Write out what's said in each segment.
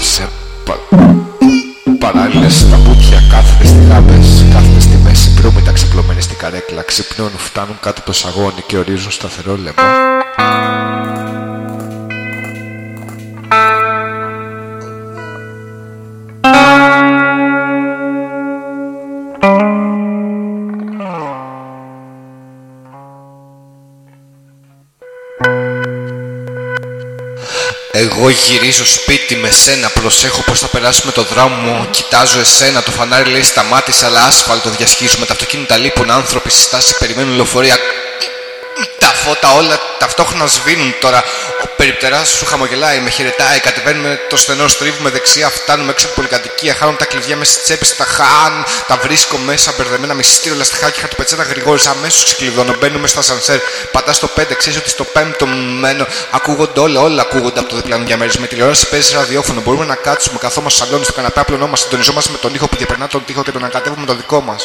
σε πα... παράλληλες στα μπουτια κάθονται στις γάμπες, κάθονται στη μέση προύμητα ξεπλωμένοι στην καρέκλα, Ξυπνώνουν φτάνουν κάτω από το σαγόνι και ορίζουν σταθερό λαιμό. Εγώ γυρίζω σπίτι με σένα, προσέχω πως θα περάσουμε το δρόμο. Κοιτάζω εσένα, το φανάρι λέει σταμάτησε αλλά άσφαλτο διασχίζουμε. Τα αυτοκίνητα λείπουν, άνθρωποι στη στάση περιμένουν λεωφορεία. Τα φώτα όλα ταυτόχρονα σβήνουν τώρα Ο περιπτεράς σου χαμογελάει, με χαιρετάει Κατεβαίνουμε το στενό, στρίβουμε δεξιά Φτάνουμε έξω από πολυκατοικία Χάνω τα κλειδιά μέσα στη τσέπη, τα χάν Τα βρίσκω μέσα, μπερδεμένα μυστήριο Λαστιχάκι, χαρτοπετσέτα γρηγόρης Αμέσως ξεκλειδώνω, μπαίνουμε στα σανσέρ Πατάς στο 5, ξέρεις ότι στο 5ο μένω Ακούγονται όλα, όλα ακούγονται από το διπλανό διαμέρισμα. Με τηλεόραση παίζει ραδιόφωνο. Μπορούμε να κάτσουμε, καθόμαστε σαλόνι στο καναπέ, απλωνόμαστε, συντονιζόμαστε με τον ήχο που διαπερνά τον τοίχο και τον ανακατεύουμε το δικό μας.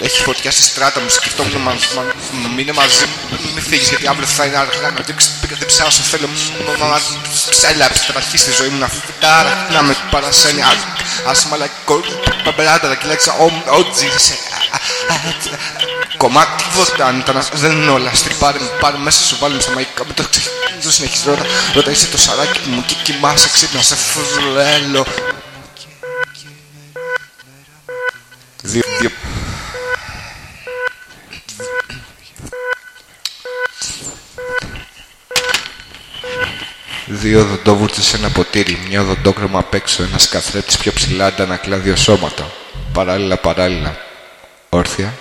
Έχεις φωτιά στη στράτα μου, σκεφτόμουν μα, μα, μείνε μαζί μου, μην φύγεις γιατί αύριο θα είναι αργά. Να δείξεις δεν ψάω σε θέλω μα ψέλα καταρχή στη ζωή μου να φυτάρα να με παρασένει. Άσχημα αλλά παμπεράτα τα κυλάξα ότζι κομμάτι αν ήταν δεν είναι όλα. Στην πάρε, πάρε μέσα σου βάλουμε στα μαγικά. Μην το το συνεχίζεις ρώτα ρώτα είσαι το σαράκι μου και κοιμάσαι ξύπνα σε φρέλο δύο, δύο Δύο οδοντόβουρτες σε ένα ποτήρι, μια οδοντόκρεμα απ' έξω, ένας καθρέπτης πιο ψηλά αντανακλά δύο σώματα. Παράλληλα, παράλληλα. Όρθια,